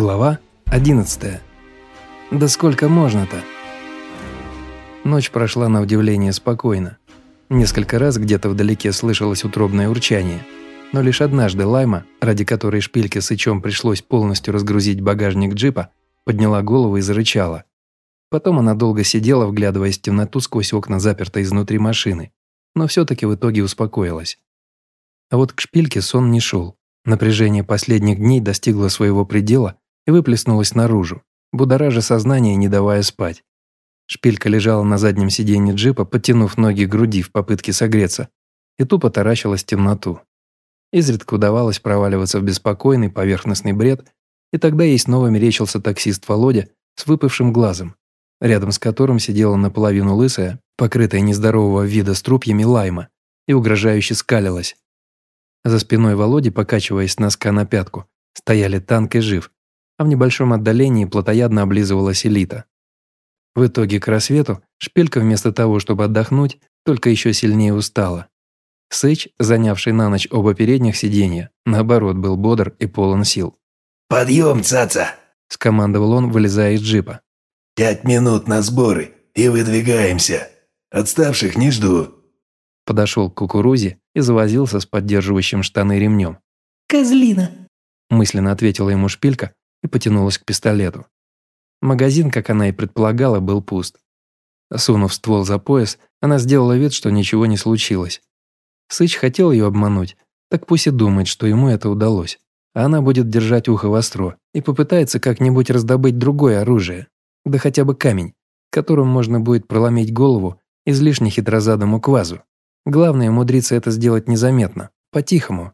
Глава 11. Да сколько можно-то? Ночь прошла на удивление спокойно. Несколько раз где-то вдалеке слышалось утробное урчание, но лишь однажды Лайма, ради которой шпильке с Ичом пришлось полностью разгрузить багажник джипа, подняла голову и зарычала. Потом она долго сидела, вглядываясь в темноту сквозь окна, запертой изнутри машины, но все-таки в итоге успокоилась. А вот к шпильке сон не шел. Напряжение последних дней достигло своего предела и выплеснулось наружу, будоража сознание, не давая спать. Шпилька лежала на заднем сиденье джипа, подтянув ноги к груди в попытке согреться, и тупо таращилась в темноту. Изредка удавалось проваливаться в беспокойный поверхностный бред, и тогда ей снова мерещился таксист Володя с выпавшим глазом, рядом с которым сидела наполовину лысая, покрытая нездорового вида струпьями лайма, и угрожающе скалилась. За спиной Володи, покачиваясь носка на пятку, стояли танк и жив, а в небольшом отдалении плотоядно облизывалась элита. В итоге к рассвету шпилька вместо того, чтобы отдохнуть, только еще сильнее устала. Сыч, занявший на ночь оба передних сиденья, наоборот, был бодр и полон сил. «Подъем, цаца!» – скомандовал он, вылезая из джипа. «Пять минут на сборы и выдвигаемся. Отставших не жду». Подошел к кукурузе и завозился с поддерживающим штаны ремнем. «Козлина!» – мысленно ответила ему шпилька и потянулась к пистолету. Магазин, как она и предполагала, был пуст. Сунув ствол за пояс, она сделала вид, что ничего не случилось. Сыч хотел ее обмануть, так пусть и думает, что ему это удалось. А она будет держать ухо востро и попытается как-нибудь раздобыть другое оружие, да хотя бы камень, которым можно будет проломить голову излишне хитрозадому квазу. Главное, умудриться это сделать незаметно, по-тихому.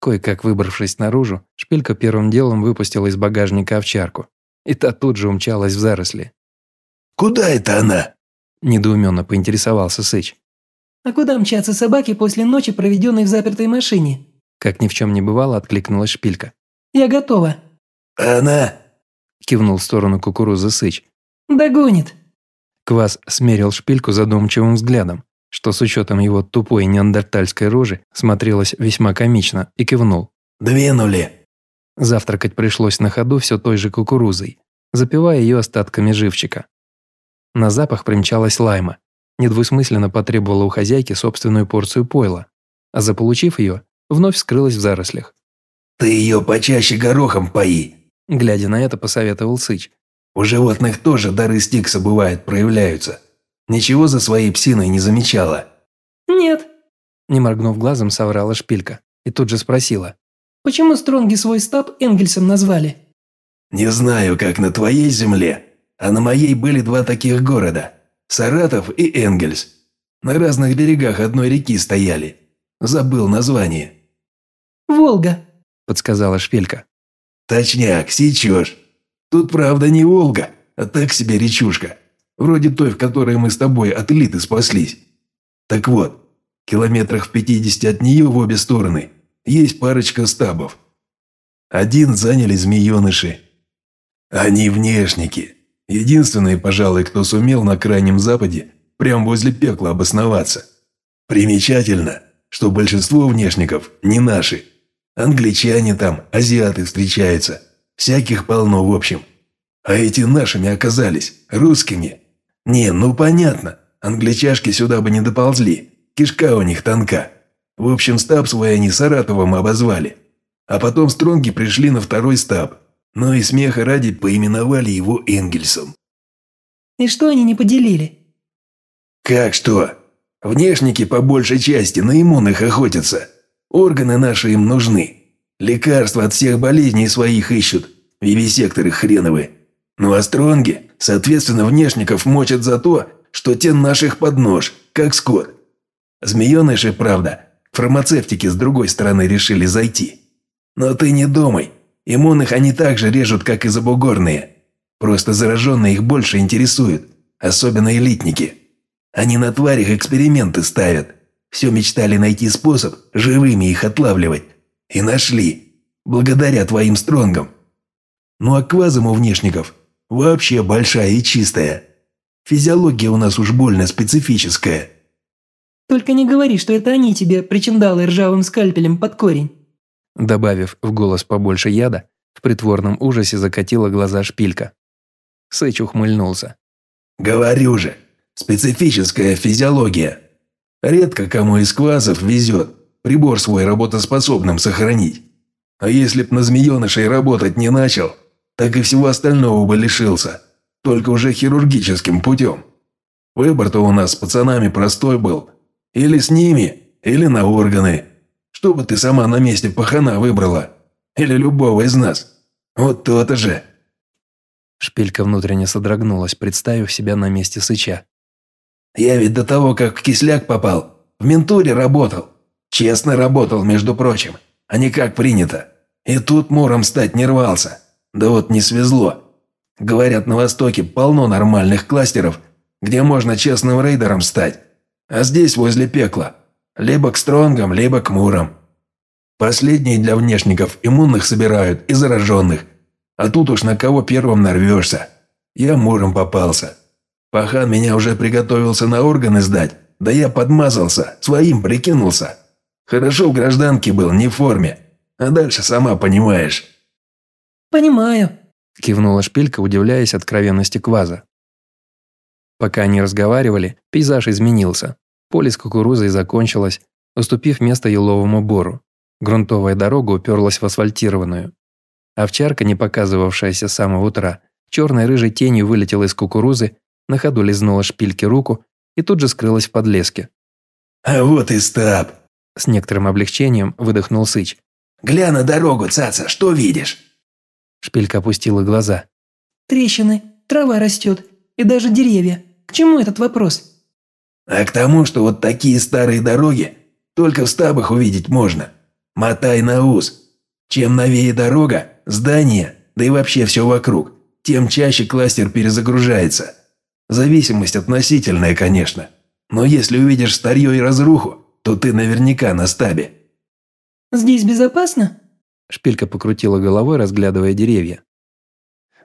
Кое-как выбравшись наружу, шпилька первым делом выпустила из багажника овчарку. И та тут же умчалась в заросли. «Куда это она?» – недоуменно поинтересовался Сыч. «А куда мчатся собаки после ночи, проведенной в запертой машине?» Как ни в чем не бывало, откликнулась шпилька. «Я готова». «Она?» – кивнул в сторону кукурузы Сыч. «Догонит». Квас смерил шпильку задумчивым взглядом, что с учетом его тупой неандертальской рожи смотрелось весьма комично, и кивнул. «Двинули». Завтракать пришлось на ходу все той же кукурузой, запивая ее остатками живчика. На запах примчалась лайма, недвусмысленно потребовала у хозяйки собственную порцию пойла, а заполучив ее, вновь скрылась в зарослях. «Ты ее почаще горохом пои», – глядя на это, посоветовал Сыч. «У животных тоже дары стикса бывает проявляются. Ничего за своей псиной не замечала?» «Нет», – не моргнув глазом, соврала шпилька и тут же спросила. «Почему Стронги свой стаб Энгельсом назвали?» «Не знаю, как на твоей земле, а на моей были два таких города – Саратов и Энгельс. На разных берегах одной реки стояли. Забыл название». «Волга», – подсказала шпилька. «Точняк, сечешь. Тут, правда, не Волга, а так себе речушка. Вроде той, в которой мы с тобой от элиты спаслись. Так вот, километрах в 50 от нее в обе стороны есть парочка стабов. Один заняли змееныши. Они внешники. Единственные, пожалуй, кто сумел на Крайнем Западе прямо возле пекла обосноваться. Примечательно, что большинство внешников не наши. Англичане там, азиаты встречаются. Всяких полно в общем. А эти нашими оказались, русскими. Не, ну понятно, англичашки сюда бы не доползли. Кишка у них тонка. В общем, стаб свой они Саратовым обозвали. А потом стронги пришли на второй стаб. Ну и смеха ради поименовали его Энгельсом. «И что они не поделили?» «Как что? Внешники по большей части на иммунных охотятся. Органы наши им нужны. Лекарства от всех болезней своих ищут. Вивисекторы хреновы. Ну а стронги, соответственно, внешников мочат за то, что те наших под нож, как скот. Змееныши, правда, фармацевтики с другой стороны решили зайти. Но ты не думай, иммунных они так же режут, как и забугорные. Просто зараженные их больше интересуют, особенно элитники. Они на тварях эксперименты ставят. Все мечтали найти способ живыми их отлавливать. И нашли. Благодаря твоим стронгам. Ну а квазам у внешников вообще большая и чистая. Физиология у нас уж больно специфическая. «Только не говори, что это они тебе причиндалы ржавым скальпелем под корень». Добавив в голос побольше яда, В притворном ужасе закатила глаза шпилька. Сыч ухмыльнулся. «Говорю же, специфическая физиология. Редко кому из квазов везет прибор свой работоспособным сохранить. А если б на змеенышей работать не начал, так и всего остального бы лишился, только уже хирургическим путем. Выбор-то у нас с пацанами простой был. Или с ними, или на органы. Что бы ты сама на месте пахана выбрала? Или любого из нас? Вот то-то же. Шпилька внутренне содрогнулась, представив себя на месте Сыча. «Я ведь до того, как в кисляк попал, в ментуре работал. Честно работал, между прочим, а не как принято. И тут муром стать не рвался. Да вот не свезло. Говорят, на Востоке полно нормальных кластеров, где можно честным рейдером стать. А здесь, возле пекла, либо к стронгам, либо к мурам. Последние для внешников иммунных собирают и зараженных, а тут уж на кого первым нарвешься. Я муром попался. Пахан меня уже приготовился на органы сдать, да я подмазался, своим прикинулся. Хорошо в гражданке был, не в форме. А дальше сама понимаешь». «Понимаю», – кивнула шпилька, удивляясь откровенности кваза. Пока они разговаривали, пейзаж изменился. Поле с кукурузой закончилось, уступив место еловому бору. Грунтовая дорога уперлась в асфальтированную. Овчарка, не показывавшаяся с самого утра, черной рыжей тенью вылетела из кукурузы, на ходу лизнула шпильки руку и тут же скрылась в подлеске. «А вот и стаб!» С некоторым облегчением выдохнул Сыч. «Гля на дорогу, цаца, что видишь?» Шпилька опустила глаза. «Трещины, трава растет, и даже деревья. К чему этот вопрос?» «А к тому, что вот такие старые дороги только в стабах увидеть можно. Мотай на ус. Чем новее дорога, здание, да и вообще все вокруг, тем чаще кластер перезагружается. Зависимость относительная, конечно. Но если увидишь старье и разруху, то ты наверняка на стабе. «Здесь безопасно?» Шпилька покрутила головой, разглядывая деревья.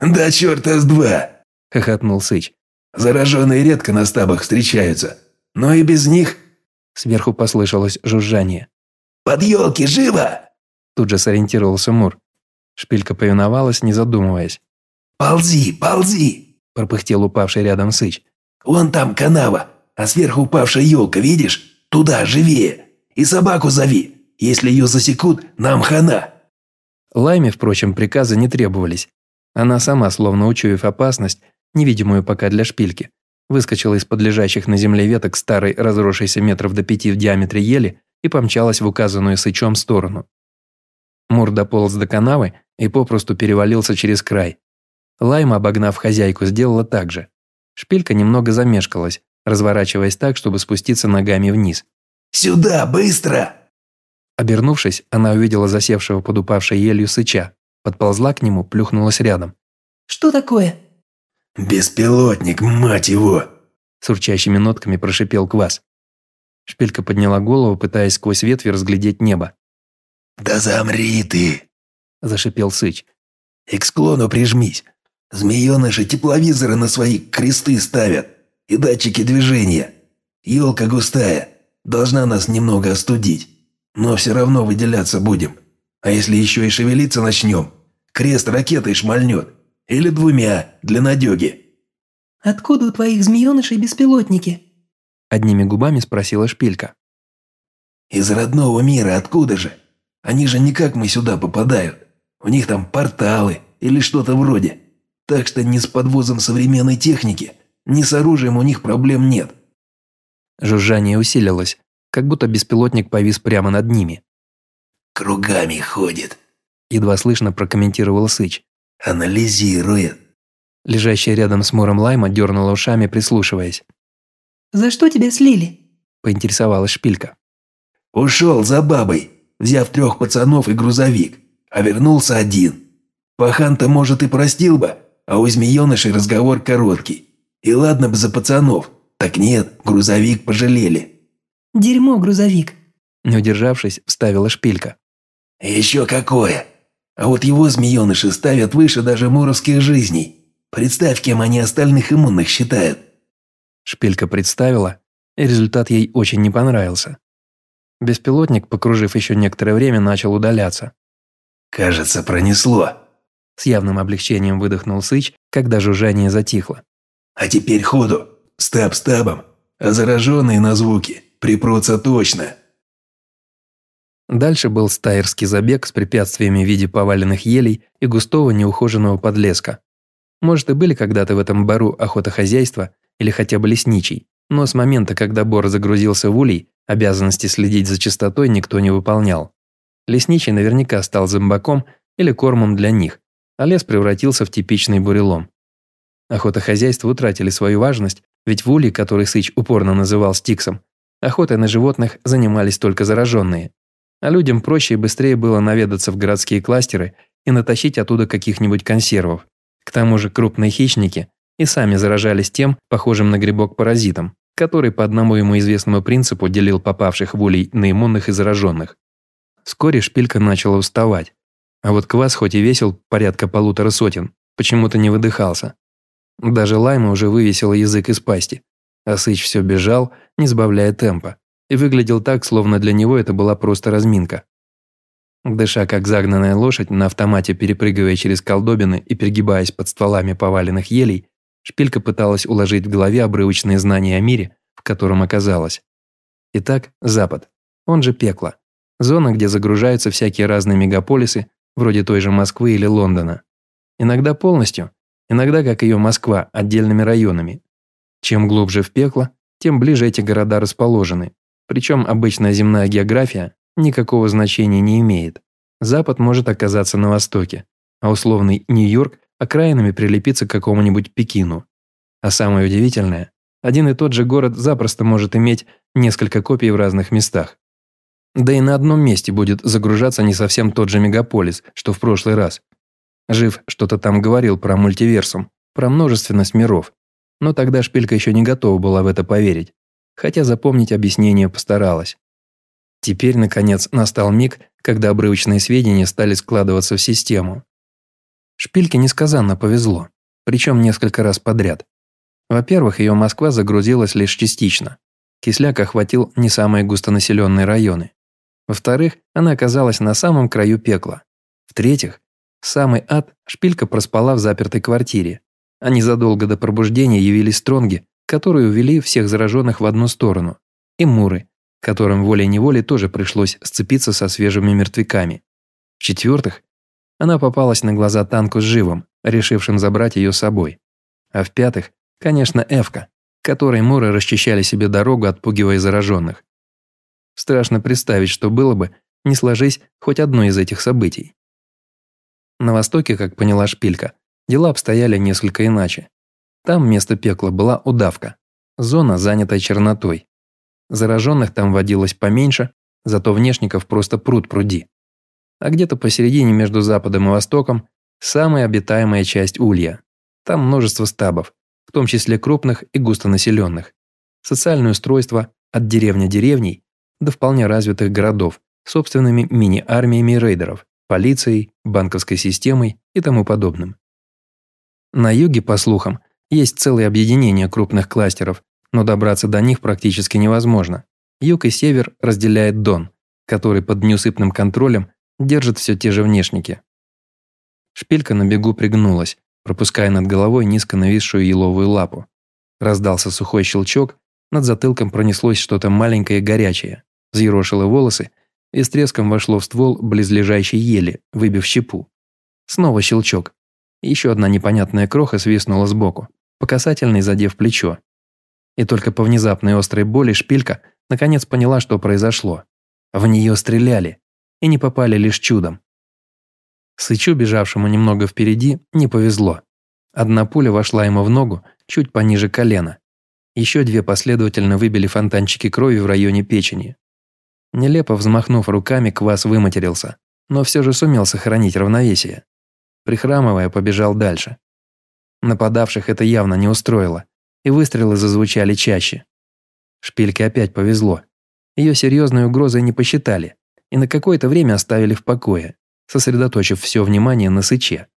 «Да черта с два!» – хохотнул Сыч. «Зараженные редко на стабах встречаются, но и без них...» Сверху послышалось жужжание. «Под елки, живо!» Тут же сориентировался Мур. Шпилька повиновалась, не задумываясь. «Ползи, ползи!» – пропыхтел упавший рядом Сыч. «Вон там канава, а сверху упавшая елка, видишь? Туда, живее! И собаку зови! Если ее засекут, нам хана!» Лайме, впрочем, приказы не требовались. Она сама, словно учуяв опасность, невидимую пока для шпильки, выскочила из-под лежащих на земле веток старой, разросшейся метров до пяти в диаметре ели и помчалась в указанную сычом сторону. Мур дополз до канавы и попросту перевалился через край. Лайма, обогнав хозяйку, сделала так же. Шпилька немного замешкалась, разворачиваясь так, чтобы спуститься ногами вниз. «Сюда, быстро!» Обернувшись, она увидела засевшего под упавшей елью сыча, подползла к нему, плюхнулась рядом. «Что такое?» «Беспилотник, мать его!» С урчащими нотками прошипел квас. Шпилька подняла голову, пытаясь сквозь ветви разглядеть небо. «Да замри ты!» – зашипел Сыч. «И к склону прижмись. Змееныши тепловизоры на свои кресты ставят и датчики движения. Елка густая, должна нас немного остудить, но все равно выделяться будем. А если еще и шевелиться начнем, крест ракетой шмальнет. Или двумя, для надеги». «Откуда у твоих змеенышей беспилотники?» Одними губами спросила Шпилька. «Из родного мира, откуда же? Они же не как мы сюда попадают. У них там порталы или что-то вроде. Так что ни с подвозом современной техники, ни с оружием у них проблем нет». Жужжание усилилось, как будто беспилотник повис прямо над ними. «Кругами ходит», – едва слышно прокомментировал Сыч. «Анализирует». Лежащая рядом с Муром Лайма дернула ушами, прислушиваясь. «За что тебя слили?» – поинтересовалась Шпилька. «Ушел за бабой, взяв трех пацанов и грузовик, а вернулся один. Пахан-то, может, и простил бы, а у змеенышей разговор короткий. И ладно бы за пацанов, так нет, грузовик пожалели». «Дерьмо, грузовик», – не удержавшись, вставила шпилька. «Еще какое! А вот его змееныши ставят выше даже муровских жизней. Представь, кем они остальных иммунных считают». Шпилька представила, и результат ей очень не понравился. Беспилотник, покружив еще некоторое время, начал удаляться. «Кажется, пронесло», С явным облегчением выдохнул Сыч, когда жужжание затихло. «А теперь ходу! Стаб стабом! А зараженные на звуки припрутся точно!» Дальше был стайерский забег с препятствиями в виде поваленных елей и густого неухоженного подлеска. Может, и были когда-то в этом бару охотохозяйства или хотя бы лесничий, но с момента, когда Бор загрузился в улей, обязанности следить за чистотой никто не выполнял. Лесничий наверняка стал зомбаком или кормом для них, а лес превратился в типичный бурелом. Охотохозяйства утратили свою важность, ведь в улей, который Сыч упорно называл стиксом, охотой на животных занимались только зараженные а людям проще и быстрее было наведаться в городские кластеры и натащить оттуда каких-нибудь консервов. К тому же крупные хищники и сами заражались тем, похожим на грибок паразитом, который по одному ему известному принципу делил попавших в улей на иммунных и зараженных. Вскоре шпилька начала уставать, а вот квас хоть и весил порядка полутора сотен, почему-то не выдыхался. Даже Лайма уже вывесила язык из пасти, а Сыч все бежал, не сбавляя темпа и выглядел так, словно для него это была просто разминка. Дыша как загнанная лошадь, на автомате перепрыгивая через колдобины и перегибаясь под стволами поваленных елей, Шпилька пыталась уложить в голове обрывочные знания о мире, в котором оказалась. Итак, Запад, он же пекло. Зона, где загружаются всякие разные мегаполисы, вроде той же Москвы или Лондона. Иногда полностью, иногда, как ее Москва, отдельными районами. Чем глубже в пекло, тем ближе эти города расположены, причем обычная земная география никакого значения не имеет. Запад может оказаться на востоке, а условный Нью-Йорк окраинами прилепиться к какому-нибудь Пекину. А самое удивительное, один и тот же город запросто может иметь несколько копий в разных местах. Да и на одном месте будет загружаться не совсем тот же мегаполис, что в прошлый раз. Жив что-то там говорил про мультиверсум, про множественность миров. Но тогда Шпилька еще не готова была в это поверить хотя запомнить объяснение постаралась. Теперь, наконец, настал миг, когда обрывочные сведения стали складываться в систему. Шпильке несказанно повезло, причем несколько раз подряд. Во-первых, ее Москва загрузилась лишь частично. Кисляк охватил не самые густонаселенные районы. Во-вторых, она оказалась на самом краю пекла. В-третьих, самый ад Шпилька проспала в запертой квартире, а незадолго до пробуждения явились стронги которые увели всех зараженных в одну сторону, и муры, которым волей-неволей тоже пришлось сцепиться со свежими мертвяками. В-четвертых, она попалась на глаза танку с живым, решившим забрать ее с собой. А в-пятых, конечно, Эвка, которой муры расчищали себе дорогу, отпугивая зараженных. Страшно представить, что было бы, не сложись хоть одно из этих событий. На востоке, как поняла Шпилька, дела обстояли несколько иначе. Там вместо пекла была удавка, зона, занятая чернотой. Зараженных там водилось поменьше, зато внешников просто пруд пруди. А где-то посередине между Западом и Востоком самая обитаемая часть Улья. Там множество стабов, в том числе крупных и густонаселенных. Социальное устройство от деревня деревней до вполне развитых городов, собственными мини-армиями рейдеров, полицией, банковской системой и тому подобным. На юге, по слухам, есть целые объединения крупных кластеров, но добраться до них практически невозможно. Юг и север разделяет Дон, который под неусыпным контролем держит все те же внешники. Шпилька на бегу пригнулась, пропуская над головой низко нависшую еловую лапу. Раздался сухой щелчок, над затылком пронеслось что-то маленькое и горячее, взъерошило волосы и с треском вошло в ствол близлежащей ели, выбив щепу. Снова щелчок. Еще одна непонятная кроха свистнула сбоку по касательной задев плечо. И только по внезапной острой боли шпилька наконец поняла, что произошло. В нее стреляли, и не попали лишь чудом. Сычу, бежавшему немного впереди, не повезло. Одна пуля вошла ему в ногу, чуть пониже колена. Еще две последовательно выбили фонтанчики крови в районе печени. Нелепо взмахнув руками, Квас выматерился, но все же сумел сохранить равновесие. Прихрамывая, побежал дальше. Нападавших это явно не устроило, и выстрелы зазвучали чаще. Шпильке опять повезло. Ее серьезной угрозой не посчитали и на какое-то время оставили в покое, сосредоточив все внимание на сыче.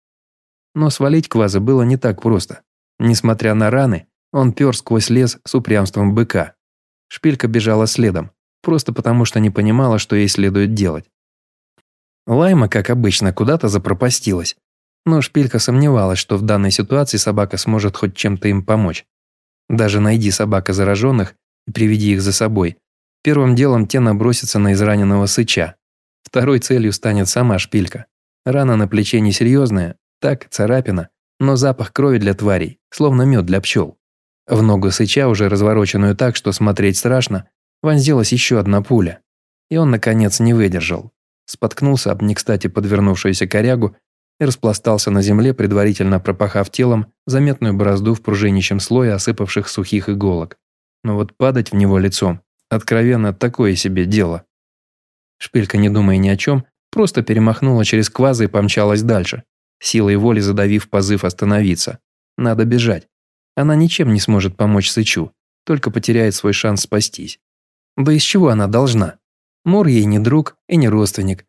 Но свалить Кваза было не так просто. Несмотря на раны, он пер сквозь лес с упрямством быка. Шпилька бежала следом, просто потому что не понимала, что ей следует делать. Лайма, как обычно, куда-то запропастилась, Но Шпилька сомневалась, что в данной ситуации собака сможет хоть чем-то им помочь. Даже найди собака зараженных и приведи их за собой. Первым делом те набросятся на израненного сыча. Второй целью станет сама Шпилька. Рана на плече несерьезная, так, царапина, но запах крови для тварей, словно мед для пчел. В ногу сыча, уже развороченную так, что смотреть страшно, вонзилась еще одна пуля. И он, наконец, не выдержал. Споткнулся об не кстати подвернувшуюся корягу и распластался на земле, предварительно пропахав телом заметную борозду в пружинищем слое осыпавших сухих иголок. Но вот падать в него лицом – откровенно такое себе дело. Шпилька, не думая ни о чем, просто перемахнула через квазы и помчалась дальше, силой воли задавив позыв остановиться. Надо бежать. Она ничем не сможет помочь Сычу, только потеряет свой шанс спастись. Да из чего она должна? Мор ей не друг и не родственник.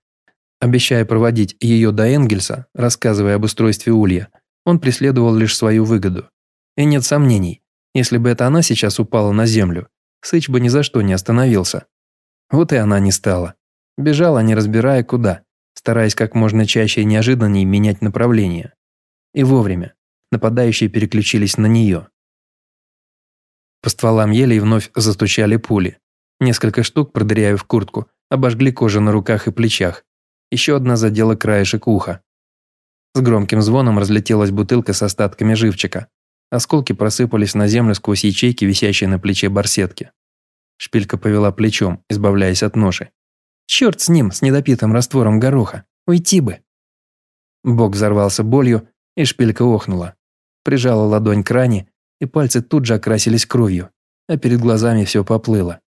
Обещая проводить ее до Энгельса, рассказывая об устройстве улья, он преследовал лишь свою выгоду. И нет сомнений, если бы это она сейчас упала на землю, Сыч бы ни за что не остановился. Вот и она не стала. Бежала, не разбирая куда, стараясь как можно чаще и неожиданнее менять направление. И вовремя. Нападающие переключились на нее. По стволам елей вновь застучали пули. Несколько штук, продырявив куртку, обожгли кожу на руках и плечах. Еще одна задела краешек уха. С громким звоном разлетелась бутылка с остатками живчика. Осколки просыпались на землю сквозь ячейки, висящие на плече барсетки. Шпилька повела плечом, избавляясь от ноши. Черт с ним, с недопитым раствором гороха. Уйти бы. Бок взорвался болью, и шпилька охнула. Прижала ладонь к ране, и пальцы тут же окрасились кровью, а перед глазами все поплыло.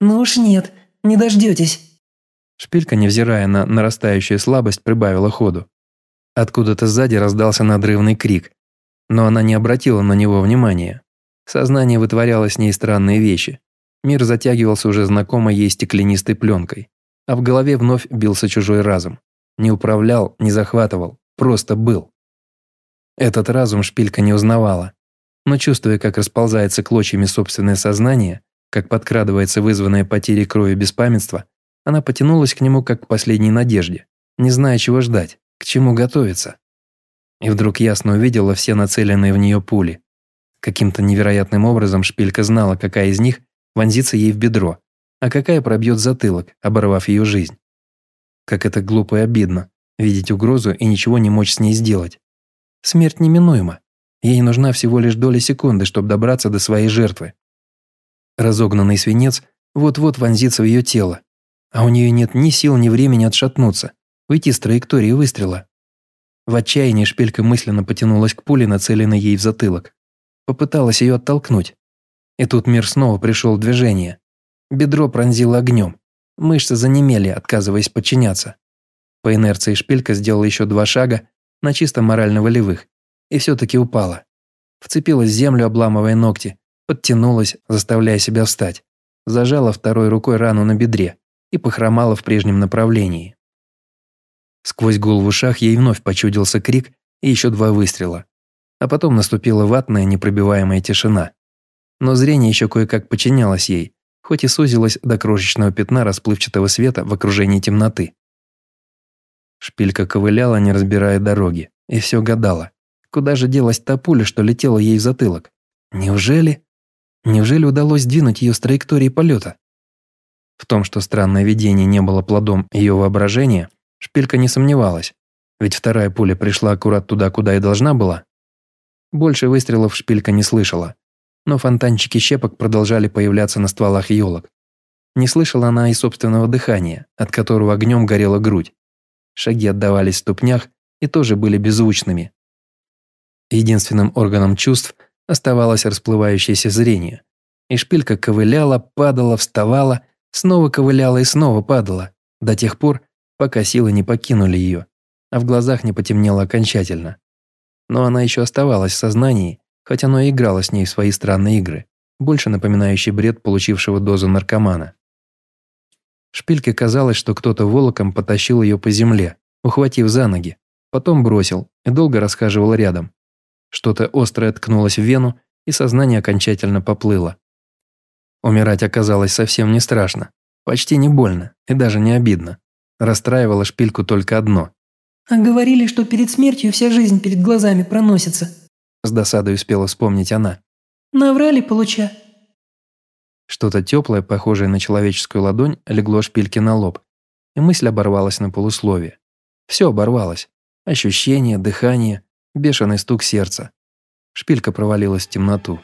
«Ну уж нет, не дождетесь». Шпилька, невзирая на нарастающую слабость, прибавила ходу. Откуда-то сзади раздался надрывный крик, но она не обратила на него внимания. Сознание вытворяло с ней странные вещи. Мир затягивался уже знакомой ей стеклянистой пленкой а в голове вновь бился чужой разум. Не управлял, не захватывал, просто был. Этот разум шпилька не узнавала, но чувствуя, как расползается клочьями собственное сознание, как подкрадывается вызванное потерей крови беспамятство, она потянулась к нему как к последней надежде, не зная, чего ждать, к чему готовиться. И вдруг ясно увидела все нацеленные в нее пули. Каким-то невероятным образом шпилька знала, какая из них вонзится ей в бедро, а какая пробьет затылок, оборвав ее жизнь. Как это глупо и обидно, видеть угрозу и ничего не мочь с ней сделать. Смерть неминуема. Ей нужна всего лишь доля секунды, чтобы добраться до своей жертвы. Разогнанный свинец вот-вот вонзится в ее тело, а у нее нет ни сил, ни времени отшатнуться, уйти с траектории выстрела. В отчаянии шпилька мысленно потянулась к пуле, нацеленной ей в затылок. Попыталась ее оттолкнуть. И тут мир снова пришел в движение. Бедро пронзило огнем. Мышцы занемели, отказываясь подчиняться. По инерции шпилька сделала еще два шага на чисто морально-волевых и все-таки упала. Вцепилась в землю, обламывая ногти, подтянулась, заставляя себя встать. Зажала второй рукой рану на бедре и похромала в прежнем направлении. Сквозь гул в ушах ей вновь почудился крик и еще два выстрела. А потом наступила ватная непробиваемая тишина. Но зрение еще кое-как подчинялось ей, хоть и сузилась до крошечного пятна расплывчатого света в окружении темноты. Шпилька ковыляла, не разбирая дороги, и все гадала. Куда же делась та пуля, что летела ей в затылок? Неужели? Неужели удалось сдвинуть ее с траектории полета? В том, что странное видение не было плодом ее воображения, Шпилька не сомневалась, ведь вторая пуля пришла аккурат туда, куда и должна была. Больше выстрелов Шпилька не слышала, но фонтанчики щепок продолжали появляться на стволах елок. Не слышала она и собственного дыхания, от которого огнем горела грудь. Шаги отдавались в ступнях и тоже были беззвучными. Единственным органом чувств оставалось расплывающееся зрение. И шпилька ковыляла, падала, вставала, снова ковыляла и снова падала, до тех пор, пока силы не покинули ее, а в глазах не потемнело окончательно. Но она еще оставалась в сознании хоть оно и играло с ней в свои странные игры, больше напоминающий бред получившего дозу наркомана. Шпильке казалось, что кто-то волоком потащил ее по земле, ухватив за ноги, потом бросил и долго расхаживал рядом. Что-то острое ткнулось в вену, и сознание окончательно поплыло. Умирать оказалось совсем не страшно, почти не больно и даже не обидно. Расстраивало шпильку только одно. А говорили, что перед смертью вся жизнь перед глазами проносится. С досадой успела вспомнить она. Наврали, получа. Что-то теплое, похожее на человеческую ладонь, легло шпильке на лоб, и мысль оборвалась на полусловие. Все оборвалось. Ощущение, дыхание, бешеный стук сердца. Шпилька провалилась в темноту.